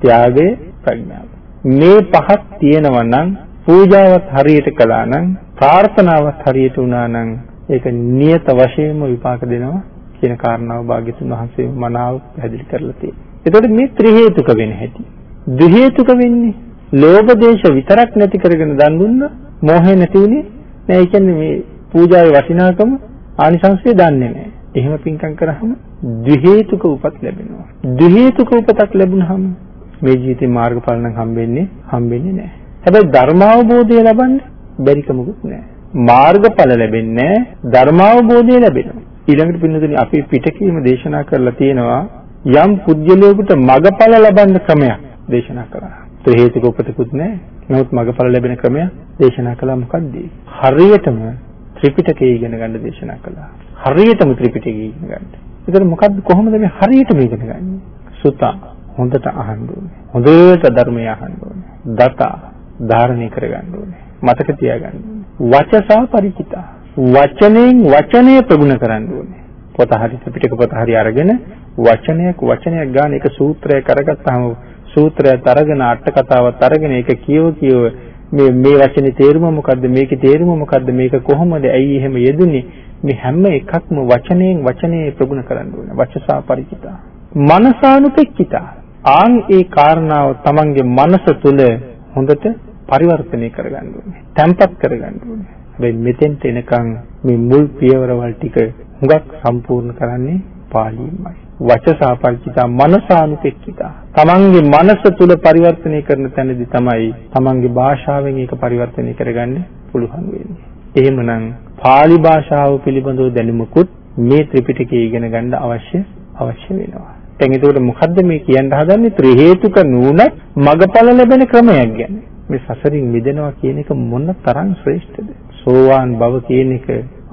ත්‍යාගය, ප්‍රඥාව. මේ පහක් තියෙනවා නම් පූජාවත් හරියට කළා නම් ප්‍රාර්ථනාවත් හරියට වුණා නම් ඒක නියත වශයෙන්ම විපාක දෙනවා කියන කාරණාව භාග්‍යතුන් වහන්සේ මනාව පැහැදිලි කරලා තියෙනවා. එතකොට මේ ත්‍රි හේතුක වෙන හැටි. ද්වි හේතුක වෙන්නේ ලෝභ දේශ විතරක් නැති කරගෙන දන් දුන්නා මෝහය නැති උනේ නෑ. ඒ කියන්නේ මේ පූජාවේ වටිනාකම ආනිසංසය දන්නේ නෑ. එහෙම පින්කම් කරාම ද්වි හේතුක උපත් ලැබෙනවා. ද්වි හේතුක උපතක් ලැබුණාම මේ ජීවිතේ මාර්ගඵල නම් හම්බෙන්නේ හම්බෙන්නේ නැහැ. හැබැයි ධර්මාවබෝධය ලබන්න බැරිකමකුත් නැහැ. මාර්ගඵල ලැබෙන්නේ ධර්මාවබෝධය ලැබෙනවා. ඊළඟට පින්නතුනි අපි පිටකීම දේශනා කරලා තියෙනවා යම් පුද්ගලයෙකුට මගඵල ලබන්න ක්‍රමයක් දේශනා කළා. ඒ හේතුක උපතකුත් නැහැ. නමුත් මගඵල ලැබෙන ක්‍රමයක් දේශනා කළා මොකද්ද? හරියටම ත්‍රිපිටකය ඉගෙන ගන්න දේශනා කළා. හරියටම ත්‍රිපිටකය ඉගෙන ගන්න. ඒතර මොකද්ද කොහොමද මේ හරියටම ඉගෙන ගන්නේ? සුතා හොඳට අහන්න ඕනේ. හොඳට ධර්මය අහන්න ඕනේ. දතා ධාරණය කරගන්න ඕනේ. මතක තියාගන්න ඕනේ. වචසා ಪರಿචිතා. වචනෙන් වචනය ප්‍රගුණ කරන්න ඕනේ. පොත හරි ත්‍රිපිටක පොත හරි අරගෙන වචනයක් වචනයක් ගන්න එක සූත්‍රයක් අරගත්තාම සූත්‍රයත් අරගෙන අට කතාවත් අරගෙන ඒක කියව කියව මේ මේ වචනේ තේරුම මොකද්ද මේකේ තේරුම මොකද්ද මේක කොහොමද ඇයි එහෙම යෙදුනේ මේ හැම එකක්ම වචනයෙන් වචනේ ප්‍රගුණ කරන්න ඕනේ වචසා ಪರಿචිතා මනසානුපෙක්කිතා ආන් ඒ කාරණාව තමන්ගේ මනස තුල හොඳට පරිවර්තනය කරගන්න ඕනේ. තැම්පත් කරගන්න ඕනේ. හැබැයි මෙතෙන්ට එනකන් මේ මුල් පියවරවල් ටික හුඟක් සම්පූර්ණ කරන්නේ පාලියෙන්මයි. වචසාපරිචිතා මනසානුපෙක්කිතා. තමන්ගේ මනස තුල පරිවර්තනය කරන තැනදී තමයි තමන්ගේ භාෂාවෙන් ඒක පරිවර්තනය කරගන්න පුළුවන් වෙන්නේ. එහෙමනම් පාලි භාෂාව පිළිබඳව දැනුමකුත් මේ ත්‍රිපිටකය ඉගෙන ගන්න අවශ්‍ය අවශ්‍ය වෙනවා. දැන් එතකොට මොකද්ද මේ කියන්න හදන්නේ? ත්‍රි හේතුක නූනත් මගඵල ලැබෙන ක්‍රමයක් ගැන. මේ සසරින් මිදෙනවා කියන එක මොන තරම් ශ්‍රේෂ්ඨද? සෝවාන් බව කියන එක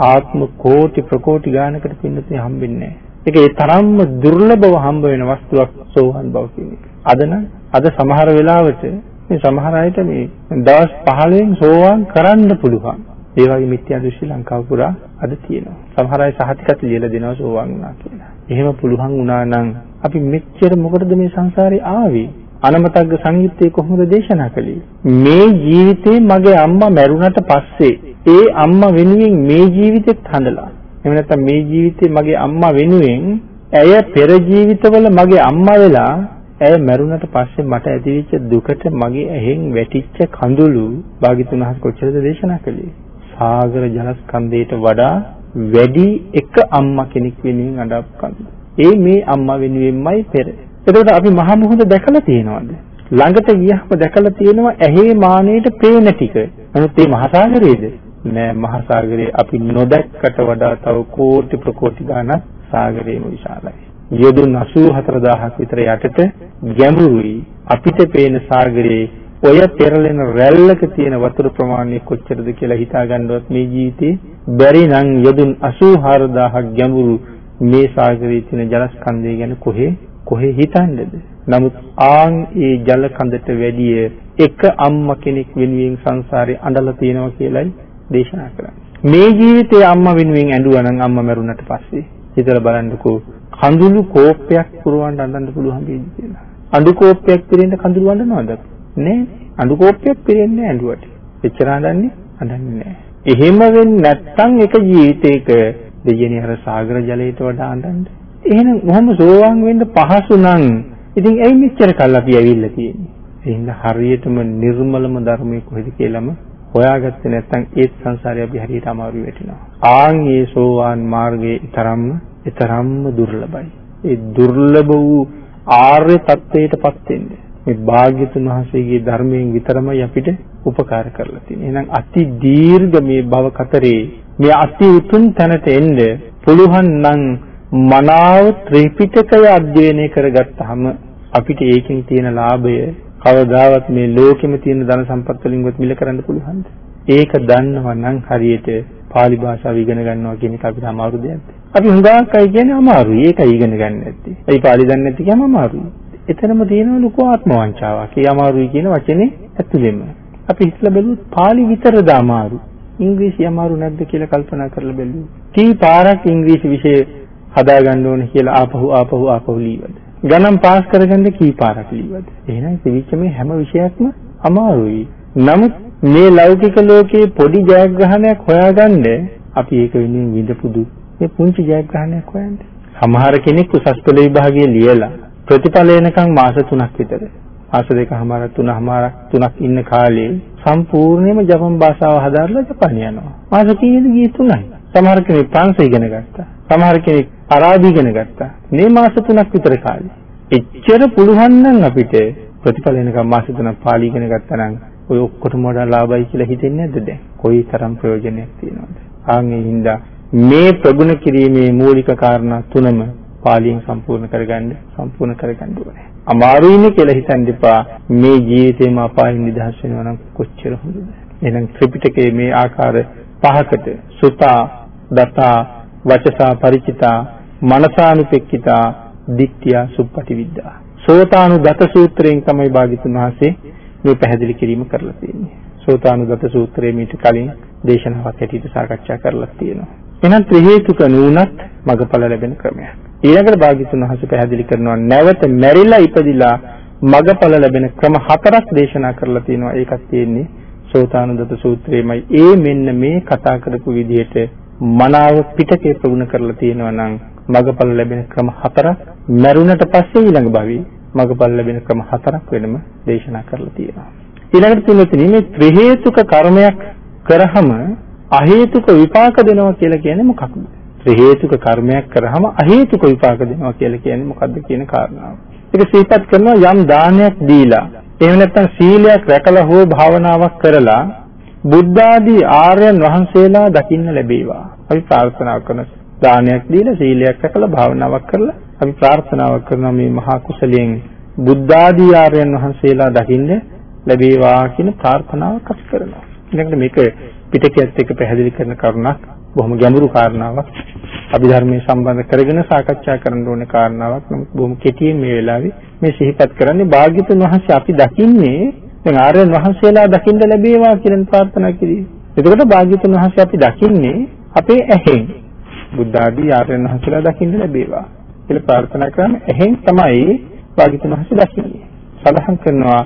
ආත්ම කෝටි ප්‍රකෝටි ගානකට පින්නතේ හම්බෙන්නේ නැහැ. ඒක ඒ තරම්ම දුර්ලභව හම්බ වෙන වස්තුවක් සෝවාන් බව කියන එක. අද නම් අද සමහර වෙලාවට මේ සමහර අයට මේ දවස් 15න් සෝවාන් කරන්න පුළුවන්. ඒ වගේ මිත්‍යා දෘෂ්ටි ලංකාව පුරා අද තියෙනවා. සමහර අය සහතිකත් ලියලා දෙනවා සෝවාන් වුණා කියලා. එහෙම පුළුවන් වුණා නම් අපි මෙච්චර මොකටද මේ සංසාරේ ආවේ? අනමතග්ග සංයුත්තේ කොහොමද දේශනා කළේ? මේ ජීවිතේ මගේ අම්මා මැරුණට පස්සේ ඒ අම්මා වෙනුවෙන් මේ ජීවිතෙත් හඳලා. එහෙම නැත්නම් මේ ජීවිතේ මගේ අම්මා වෙනුවෙන් ඇය පෙර ජීවිතවල මගේ අම්මා වෙලා ඇය මැරුණට පස්සේ මට ඇතිවෙච්ච දුකට මගේ ඇහෙන් වැටිච්ච කඳුළු භාග්‍යතුන් වහන්සේ කොච්චරද දේශනා කළේ? සාගර ජලස්කන්ධයට වඩා වැඩි එක අම්මා කෙනෙක් වෙනුවෙන් අඬපු කඳුළු. ඒ මේ අම්මා වෙනුවෙන්මයි පෙර. එතකොට අපි මහා මුහුද දැකලා තියෙනවද? ළඟට ගියහම දැකලා තියෙනවා ඇහි මානෙට පේන ටික. නමුත් මේ මහසાગරයේද? නෑ මහසાગරේ අපි නොදැක්කට වඩා තව කෝටි ප්‍රකෝටි ගණන් සාගරේම විශාලයි. යොදුන් 84000ක් විතර යටට ගැඹුරුයි. අපිට පේන සාගරේ ඔය පෙරලෙන රැල්ලක තියෙන වතුර ප්‍රමාණය කොච්චරද කියලා හිතා ගන්නවත් මේ ජීවිතේ බැරි නම් යදුන් 84000ක් ගැඹුරු මේ සාගරයේ තියෙන ජලස්කන්ධය ගැන කොහේ කොහේ හිතන්නේද? නමුත් ආන් ඒ ජල කඳට වැඩිය එක අම්මා කෙනෙක් වෙනුවෙන් සංසාරේ අඬලා තියෙනවා කියලයි දේශනා කරන්නේ. මේ ජීවිතේ අම්මා වෙනුවෙන් ඇඬුවා නම් අම්මා මැරුණට පස්සේ හිතලා බලන්නකෝ කඳුළු කෝප්පයක් පුරවන්න අඬන්න පුළුවන් වේවි කියලා. අඬු කෝප්පයක් පිරෙන්න කඳුළු අඬනවද? නෑ. අඬු කෝප්පයක් පිරෙන්නේ ඇඬුවට. එච්චර අඬන්නේ අඬන්නේ නෑ. එහෙම වෙන්නේ නැත්නම් එක ජීවිතයක දෙයනේ අර සාගර ජලයට වඩා අඬන්නේ. එහෙනම් මොහොම සෝවාන් වෙන්න පහසු නම් ඉතින් ඇයි මෙච්චර කල් අපි ඇවිල්ලා තියෙන්නේ? එහෙනම් හරියටම නිර්මලම ධර්මයේ කොහෙද කියලාම හොයාගත්තේ නැත්නම් ඒත් සංසාරේ අපි හරියට අමාරු වෙටිනවා. ආන් මේ සෝවාන් මාර්ගයේ තරම්ම තරම්ම දුර්ලභයි. ඒ දුර්ලභ වූ ආර්ය தත්වයටපත් වෙන්නේ මේ භාග්‍යතුන් වහන්සේගේ ධර්මයෙන් විතරමයි අපිට උපකාර කරලා තියෙන්නේ. එහෙනම් අති දීර්ඝ මේ භව කතරේ මේ අති උතුම් තැනට එන්න පුළුවන් නම් මනාව ත්‍රිපිටකය අධ්‍යයනය කරගත්තාම අපිට ඒකෙන් තියෙන ලාභය කවදාවත් මේ ලෝකෙම තියෙන ධන සම්පත් වලින්වත් මිල කරන්න පුළුවන්ද? ඒක දන්නවා නම් හරියට pāli භාෂාව ඉගෙන ගන්නවා කියන එක අපිට අමාරු දෙයක්ද? අපි හුඟක් අය කියන්නේ අමාරුයි. ඒකයි ඉගෙන ගන්න නැත්තේ. ඒ pāli දන්නේ නැති කියම අමාරුයි. එතරම් තියෙන ලොකු ආත්ම වංචාවක්. ඒ අමාරුයි කියන වචනේ ඇතුළෙම. අපි හිතලා බැලුවොත් pāli විතරද අමාරු. ඉංග්‍රීසි අමාරු නැද්ද කියලා කල්පනා කරලා බැලුවොත්. කී පාරක් ඉංග්‍රීසි විෂය හදාගන්න ඕනේ කියලා ආපහු ආපහු ආපහු ලීවද? ගණන් පාස් කරගන්න කී පාරක් ලීවද? එහෙනම් තිබිච්ච මේ හැම විෂයක්ම අමාරුයි. නමුත් මේ ලෞකික ලෝකයේ පොඩි ජයග්‍රහණයක් හොයාගන්න අපි ඒක වෙනුවෙන් විඳපුදු මේ පුංචි ජයග්‍රහණයක් හොයන්න. සමහර කෙනෙක් උසස් පෙළ විභාගයේ ලියලා ප්‍රතිඵල එනකන් මාස 3ක් විතර මාස දෙකමාර තුනමාරක් තුනක් ඉන්න කාලේ සම්පූර්ණයෙන්ම ජපන් භාෂාව හදාarලා ජපාන යනවා. මාස කීයද ගියේ 3යි. සමහර කෙනෙක් ප්‍රංශ ඉගෙන ගත්තා. සමහර කෙනෙක් අරාබි ඉගෙන ගත්තා. මේ මාස 3ක් විතර කාලේ. එච්චර පුළුවන් නම් අපිට ප්‍රතිඵල එනකම් මාස 3ක් පාලි ඉගෙන ගත්තා නම් ඔය ඔක්කොටම වඩා ලාභයි කියලා හිතෙන්නේ නැද්ද දැන්? කොයි තරම් ප්‍රයෝජනයක් තියෙනවද? ආන් ඒ හින්දා මේ ප්‍රගුණ කිරීමේ මූලික කාරණා තුනම පාලියෙන් සම්පූර්ණ කරගන්න සම්පූර්ණ කරගන්න ඕනේ. අමාරුයිනේ කියලා හිතන්න එපා. මේ ජීවිතේම අපායින් නිදහස් වෙනවා නම් කොච්චර හොඳද? එහෙනම් ත්‍රිපිටකයේ මේ ආකාර පහකට සුතා, දතා, වචසා ಪರಿචිතා, මනසානුපෙක්කිතා, දිට්ඨිය, සුප්පටිවිද්දා. සෝතානුගත සූත්‍රයෙන් තමයි භාග්‍යතුන් වහන්සේ මේ පැහැදිලි කිරීම කරලා තියෙන්නේ. සෝතානුගත සූත්‍රයේ මීට කලින් දේශනාවක් හැටියට සාකච්ඡා කරලා තියෙනවා. එහෙනම් ත්‍රි හේතුක නුනත් මගඵල ලැබෙන ක්‍රමයක්. ඊළඟට භාග්‍යතුන් වහන්සේ පැහැදිලි කරනවා නැවත මැරිලා ඉපදිලා මගඵල ලැබෙන ක්‍රම හතරක් දේශනා කරලා තියෙනවා. ඒකත් තියෙන්නේ සෝතානුදත සූත්‍රයේමයි. ඒ මෙන්න මේ කතා කරපු විදිහට මනාව පිටකේ ප්‍රගුණ කරලා තියෙනවා නම් මගඵල ලැබෙන ක්‍රම හතරක් මරුණට පස්සේ ඊළඟ භවී මගඵල ලැබෙන ක්‍රම හතරක් වෙනම දේශනා කරලා තියෙනවා. ඊළඟට තුන්වෙනි මේ ත්‍රි හේතුක කර්මයක් කරාම අහේතුක විපාක දෙනවා කියලා කියන්නේ මොකක්ද? ත්‍රි හේතුක කර්මයක් කරාම අහේතුක විපාක දෙනවා කියලා කියන්නේ මොකක්ද කියන කාරණාව. ඒක සිහිපත් කරනවා යම් දානයක් දීලා එහෙම නැත්නම් සීලයක් රැකලා හෝ භාවනාවක් කරලා බුද්ධ ආදී ආර්යයන් වහන්සේලා දකින්න ලැබේවා. අපි ප්‍රාර්ථනා කරන දානයක් දීලා සීලයක් රැකලා භාවනාවක් කරලා අපි ප්‍රාර්ථනාවක් කරනවා මේ මහා කුසලයෙන් බුද්ධ ආදී ආර්යයන් වහන්සේලා දකින්න ලැබේවා කියන ප්‍රාර්ථනාවක් අපි කරනවා. ඊළඟට මේක පිටකයත් එක්ක පැහැදිලි කරන කරුණක් බොහොම ගැඹුරු කාරණාවක්. අභිධර්මයේ සම්බන්ධ කරගෙන සාකච්ඡා කරන්න ඕනේ කාරණාවක්. නමුත් බොහොම කෙටියෙන් මේ වෙලාවේ මේ සිහිපත් කරන්නේ භාග්‍යතුන් වහන්සේ අපි දකින්නේ දැන් ආර්යයන් වහන්සේලා දකින්න ලැබේවා කියලා ප්‍රාර්ථනා කිරීම. එතකොට භාග්‍යතුන් වහන්සේ අපි දකින්නේ අපේ ඇහෙන්. බුද්ධ ආදී ආර්යයන් වහන්සේලා දකින්න ලැබේවා කියලා ප්‍රාර්ථනා කරන ඇහෙන් තමයි භාග්‍යතුන් වහන්සේ දකින්නේ. සඳහන් කරනවා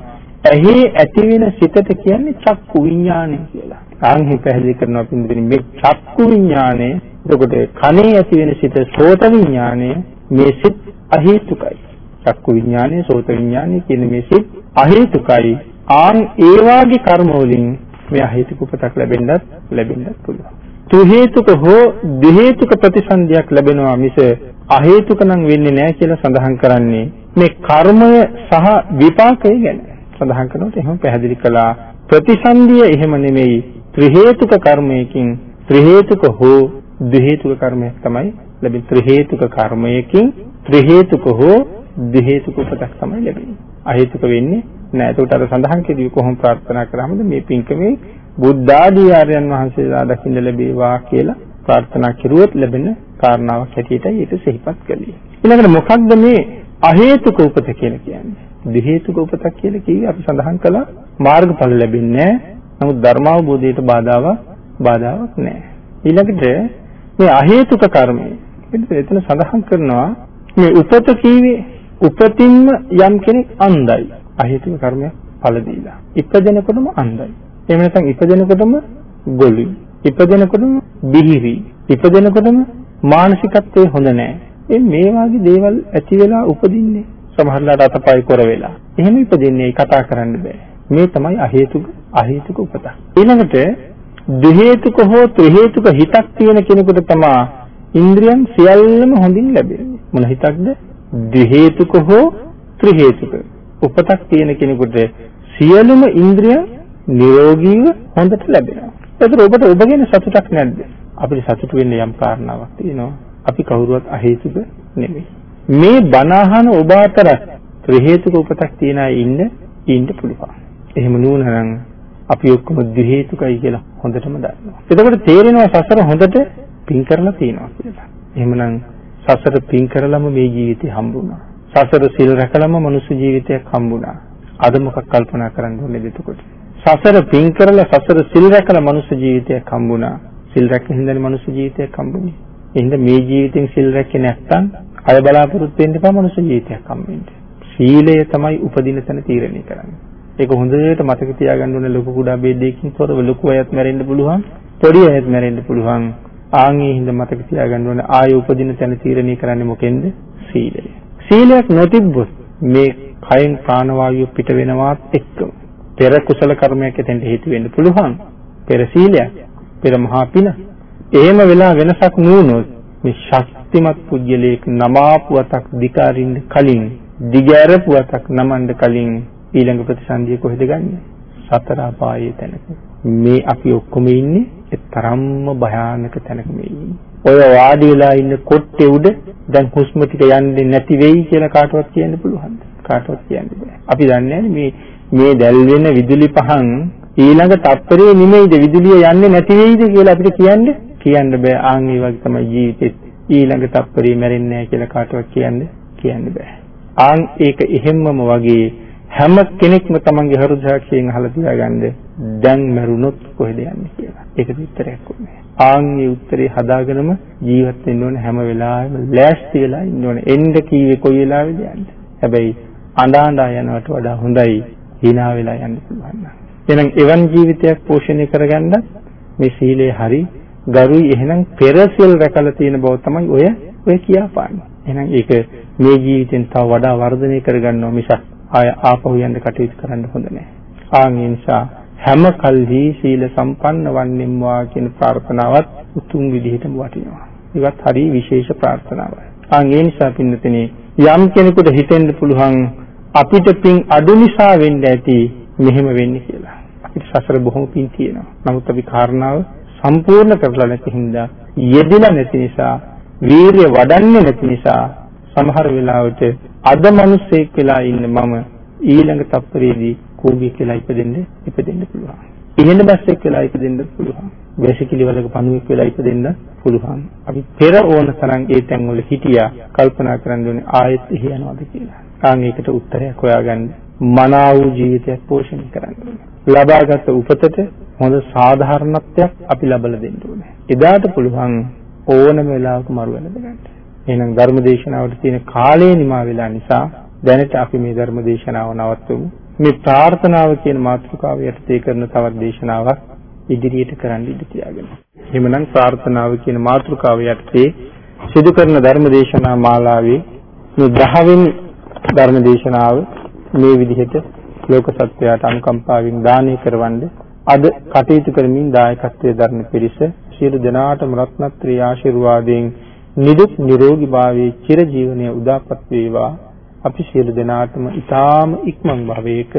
ඇහි ඇතිවෙන සිතට කියන්නේ චක්කු විඥානය කියලා. ආන්හි පැහැදිලි කරනවා පින්දින මේ චක්කු විඥානය එතකොට කනේ ඇතිවෙන සිත සෝත විඥානය මේ සිත් අහේතුකයි. චක්කු විඥානය සෝත විඥානය කියන මේ සිත් අහේතුකයි. ආන් ඒ වාගේ කර්ම වලින් මේ අහේතුක උපතක් ලැබෙන්නත් ලැබෙන්නත් පුළුවන්. තු හේතුක හෝ දි හේතුක ප්‍රතිසන්දියක් ලැබෙනවා මිස අහේතුක නම් වෙන්නේ නැහැ කියලා සඳහන් කරන්නේ මේ කර්මය සහ විපාකය ගැන. සඳහන් කරනකොට එහෙම පැහැදිලි කළා ප්‍රතිසන්දිය එහෙම නෙමෙයි ත්‍රි හේතුක කර්මයකින් ත්‍රි හේතුක හෝ ද්වි හේතුක කර්මයක් තමයි ලැබෙන්නේ ත්‍රි හේතුක කර්මයකින් ත්‍රි හේතුක හෝ ද්වි හේතුක උපතක් තමයි ලැබෙන්නේ අහේතුක වෙන්නේ නෑ. ඒකට අර සඳහන් කෙරුවේ කොහොම ප්‍රාර්ථනා කරාමද මේ පින්කමේ බුද්ධාදී ආර්යයන් වහන්සේලා දකින්න ලැබේවා කියලා ප්‍රාර්ථනා කෙරුවොත් ලැබෙන කාරණාවක් හැටියටයි ඒක සිහිපත් කළේ. ඊළඟට මොකක්ද මේ අහේතුක උපත කියලා කියන්නේ? දෙහේතුක උපතක් කියලා කිව්වේ අපි සඳහන් කළා මාර්ගඵල ලැබෙන්නේ නමුත් ධර්මාවබෝධයට බාධාවක් බාධාවක් නැහැ. ඊළඟට මේ අහේතුක කර්මය එතන සඳහන් කරනවා මේ උපත කීවේ උපතින්ම යම් කෙනෙක් අන්ධයි. අහේතුක කර්මයක් ඵල දීලා. ඉපදෙනකොටම අන්ධයි. එහෙම නැත්නම් ඉපදෙනකොටම ගොළුයි. ඉපදෙනකොටම බිහිරි. ඉපදෙනකොටම මානසිකත්වයේ හොඳ නැහැ. ඒ මේ වගේ දේවල් ඇති වෙලා උපදින්නේ සමහරලාට අතපය කර වෙලා. එහෙම ඉපදින්නේ කතා කරන්න බෑ. මේ තමයි අහේතුක අහේතුක උපත. ඊළඟට ද්වි හේතුක හෝ ත්‍රි හේතුක හිතක් තියෙන කෙනෙකුට තමයි ඉන්ද්‍රියන් සියල්ලම හොඳින් ලැබෙන්නේ. මොන හිතක්ද? ද්වි හේතුක හෝ ත්‍රි හේතුක. උපතක් තියෙන කෙනෙකුට සියලුම ඉන්ද්‍රියන් නිරෝගීව හොඳට ලැබෙනවා. ඒතර ඔබට ඔබ ගැන සතුටක් නැද්ද? අපිට සතුට වෙන්න යම් කාරණාවක් තියෙනවා. අපි කවුරුවත් අහේතුක නෙමෙයි. මේ බණහන ඔබ අතර ත්‍රි හේතුක උපතක් තියන අය ඉන්න ඉන්න පුළුවන්. එහෙම නුනනම් අපි ඔක්කොම ද්වි හේතුකයි කියලා හොඳටම දන්නවා. එතකොට තේරෙනවා සසර හොඳට පින් කරලා තියෙනවා කියලා. එහෙමනම් සසර පින් කරලම මේ ජීවිතේ හම්බුණා. සසර සිල් රැකලම මනුස්ස ජීවිතයක් හම්බුණා. අද මොකක් කල්පනා කරන්න ඕනේද එතකොට? සසර පින් කරලා සසර සිල් රැකලා මනුස්ස ජීවිතයක් හම්බුණා. සිල් රැකගෙන ඉඳන් මනුස්ස ජීවිතයක් හම්බුනේ. එහෙනම් මේ ජීවිතෙන් සිල් රැකේ නැත්නම් අය බලාපොරොත්තු වෙන්න එපා මනුස්ස ජීවිතයක් හම්බෙන්න. සීලය තමයි උපදින තැන තීරණය කරන්නේ. ඒක හොඳට මතක තියාගන්න ඕනේ ලොකු කුඩා ભેදයකින් තොරව ලොකු අයත් මැරෙන්න පුළුවන්, පොඩි අයත් මැරෙන්න පුළුවන්. ආන්ගේ හිඳ මතක තියාගන්න ඕනේ ආය උපදින තැන තීරණය කරන්නේ මොකෙන්ද? සීලය. සීලයක් නොතිබ්බොත් මේ කයෙන් ප්‍රාණවායුව පිට වෙනවත් එක්කම පෙර කුසල කර්මයක් ඇතෙන්ට හේතු වෙන්න පුළුවන්. පෙර සීලයක්, පෙර මහා පින එහෙම වෙලා වෙනසක් නුනොත් මේ ශක්තිමත් පුජ්‍යලයක නමාපුවතක් දිකාරින්න කලින් දිගෑරපුවතක් නමන්න කලින් ඊළඟ ප්‍රතිසන්දිය කොහෙද ගන්නෙ? සතර අපායේ තැනක. මේ අපි ඔක්කොම ඉන්නේ ඒ තරම්ම භයානක තැනක මේ ඉන්නේ. ඔය වාඩි වෙලා ඉන්න කොට්ටේ උඩ දැන් හුස්ම ටික යන්නේ නැති වෙයි කියලා කාටවත් කියන්න පුළුවන්ද? කාටවත් කියන්න බෑ. අපි දන්නේ මේ මේ දැල් වෙන විදුලි පහන් ඊළඟ තත්පරේ නිමෙයිද විදුලිය යන්නේ නැති වෙයිද කියලා අපිට කියන්නේ කියන්න බෑ ආන් ඒ වගේ තමයි ජීවිතෙත් ඊළඟ තප්පරේ මැරෙන්නේ නැහැ කියලා කාටවත් කියන්න කියන්න බෑ ආන් ඒක එහෙම්මම වගේ හැම කෙනෙක්ම තමන්ගේ හෘදයාක්ෂයෙන් අහලා තියාගන්න දැන් මැරුණොත් කොහෙද යන්නේ කියලා. ඒකද උත්තරයක් උනේ. ආන් මේ උත්තරේ හදාගෙනම ජීවත් වෙන්න ඕනේ හැම වෙලාවෙම ලෑස්ති වෙලා ඉන්න ඕනේ. එන්න කීවේ කොයි වෙලාවෙද යන්නේ. හැබැයි අඬා අඬා යනවට වඩා හොඳයි hina වෙලා යන්න පුළුවන් නම්. එහෙනම් එවන් ජීවිතයක් පෝෂණය කරගන්න මේ සීලය හරි ගරුයි එහෙනම් පෙර සිල් රැකලා තියෙන බව තමයි ඔය ඔය කියාපාන්නේ. එහෙනම් ඒක මේ ජීවිතෙන් තව වඩා වර්ධනය කරගන්නවා මිසක් ආය ආපහු යන්න කටයුතු කරන්න හොඳ නැහැ. ආන් ඒ නිසා හැම කල්හි සීල සම්පන්න වන්නෙම්වා කියන ප්‍රාර්ථනාවත් උතුම් විදිහටම වටිනවා. ඒවත් හරි විශේෂ ප්‍රාර්ථනාවක්. ආන් ඒ නිසා පින්නතනේ යම් කෙනෙකුට හිතෙන්න පුළුවන් අපිට පින් අඩු නිසා වෙන්න ඇති මෙහෙම වෙන්නේ කියලා. අපිට සසර බොහොම පින් තියෙනවා. නමුත් අපි කාරණාව සම්පූර්ණ කරලා නැති හින්දා යෙදিলা නැති නිසා වීරිය වඩන්නේ නැති නිසා සමහර වෙලාවට අද මිනිස්සෙක් වෙලා ඉන්න මම ඊළඟ තප්පරේදී කෝගිය කියලා ඉපදෙන්න ඉපදෙන්න පුළුවන්. ඉහෙන බස්සෙක් වෙලා ඉපදෙන්න පුළුවන්. වැසිකිලි වලක පණුවෙක් වෙලා ඉපදෙන්න පුළුවන්. අපි පෙර ඕන තරම් ඒ තැන්වල හිටියා කල්පනා කරන්න ඕනේ ආයෙත් එහි යනවාද කියලා. ආන් ඒකට උත්තරයක් හොයාගන්න මනාව වූ ජීවිතයක් පෝෂණය කරන්න ඕනේ. ලබාගත් උපතට හොඳ සාධාරණත්වයක් අපි ලබලා දෙන්න ඕනේ. එදාට පුළුවන් ඕනම වෙලාවක මරු වෙනද ගන්න. එහෙනම් ධර්ම දේශනාවට තියෙන කාලය නිමා වෙලා නිසා දැනට අපි මේ ධර්ම දේශනාව නවත්වමු. මේ ප්‍රාර්ථනාව කියන මාතෘකාව යටතේ කරන තවත් දේශනාවක් ඉදිරියට කරන්න ඉඩ තියාගන්න. එහෙමනම් ප්‍රාර්ථනාව කියන මාතෘකාව යටතේ සිදු කරන ධර්ම දේශනා මාලාවේ මේ 10 වෙනි ධර්ම දේශනාව මේ විදිහට ලෝක සත්වයාට අනුකම්පාවෙන් දානය කරවන්නේ අද කටයුතු කරමින් දායකත්වයේ දරන පිරිස සියලු දෙනාටම රත්නත්‍රී ආශිර්වාදයෙන් නිදුක් නිරෝගී භාවයේ චිරජීවනයේ උදාපත් වේවා අපි සියලු දෙනාටම ඊ타ම ඉක්මන් භවයක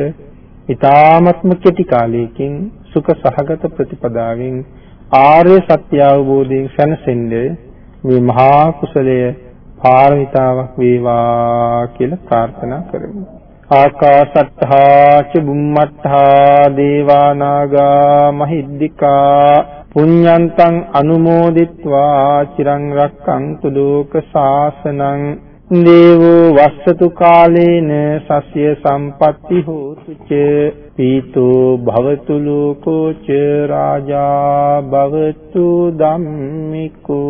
ඊ타මත්ම කෙටි කාලයකින් සුඛ සහගත ප්‍රතිපදාවෙන් ආර්ය සත්‍ය අවබෝධයෙන් සැනසෙන්නේ මේ මහා කුසලයේ පාරමිතාවක් වේවා කියලා ප්‍රාර්ථනා කරමු. ආකාසත්තා ච බුම්මත්තා දේවා නාග මහිද්దికා පුඤ්ඤන්තං අනුමෝදිත්වා චිරං රක්ඛන්තු ලෝක සාසනං දේවෝ වස්සතු කාලේන සස්ය සම්පatti හෝතු ච පීතෝ භවතු ලෝකෝ ච රාජා භවතු ධම්මිකෝ